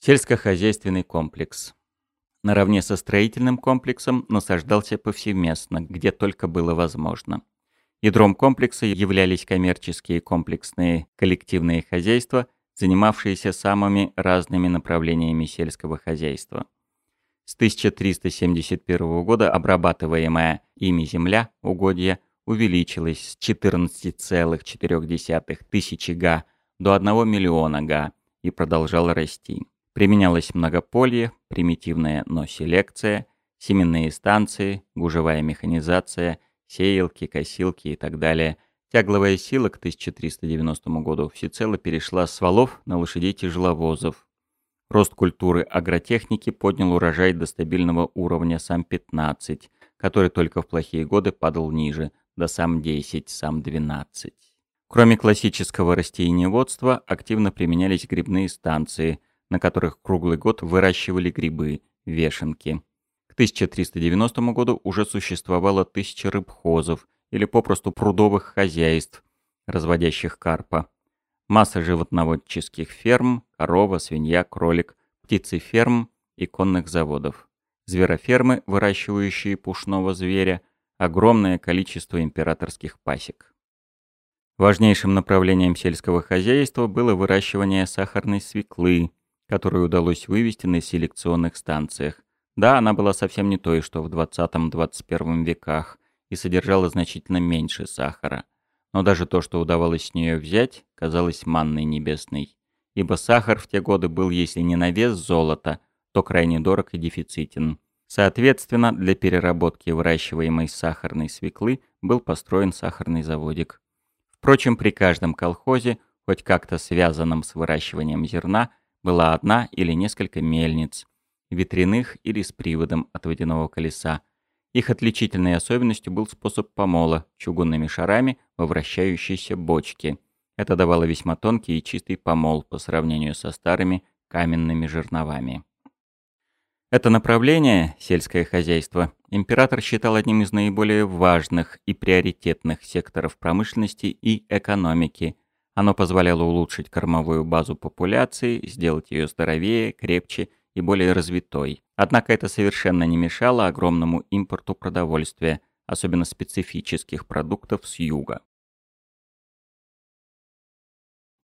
Сельскохозяйственный комплекс. Наравне со строительным комплексом насаждался повсеместно, где только было возможно. Ядром комплекса являлись коммерческие комплексные коллективные хозяйства, занимавшиеся самыми разными направлениями сельского хозяйства. С 1371 года обрабатываемая ими земля, угодья, увеличилась с 14,4 тысячи га до 1 миллиона га и продолжала расти. Применялось многополье, примитивная, но селекция, семенные станции, гужевая механизация, сеялки, косилки и так далее. Тягловая сила к 1390 году всецело перешла с валов на лошадей-тяжеловозов. Рост культуры агротехники поднял урожай до стабильного уровня САМ-15, который только в плохие годы падал ниже, до САМ-10, САМ-12. Кроме классического растениеводства, активно применялись грибные станции – на которых круглый год выращивали грибы, вешенки. К 1390 году уже существовало тысяча рыбхозов или попросту прудовых хозяйств, разводящих карпа. Масса животноводческих ферм, корова, свинья, кролик, птицеферм и конных заводов. Зверофермы, выращивающие пушного зверя, огромное количество императорских пасек. Важнейшим направлением сельского хозяйства было выращивание сахарной свеклы, которую удалось вывести на селекционных станциях. Да, она была совсем не той, что в 20-21 веках, и содержала значительно меньше сахара. Но даже то, что удавалось с нее взять, казалось манной небесной. Ибо сахар в те годы был, если не на вес золота, то крайне дорог и дефицитен. Соответственно, для переработки выращиваемой сахарной свеклы был построен сахарный заводик. Впрочем, при каждом колхозе, хоть как-то связанном с выращиванием зерна, была одна или несколько мельниц, ветряных или с приводом от водяного колеса. Их отличительной особенностью был способ помола чугунными шарами во вращающейся бочке. Это давало весьма тонкий и чистый помол по сравнению со старыми каменными жерновами. Это направление, сельское хозяйство, император считал одним из наиболее важных и приоритетных секторов промышленности и экономики – оно позволяло улучшить кормовую базу популяции, сделать ее здоровее, крепче и более развитой. Однако это совершенно не мешало огромному импорту продовольствия, особенно специфических продуктов с юга.